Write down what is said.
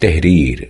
Tehrir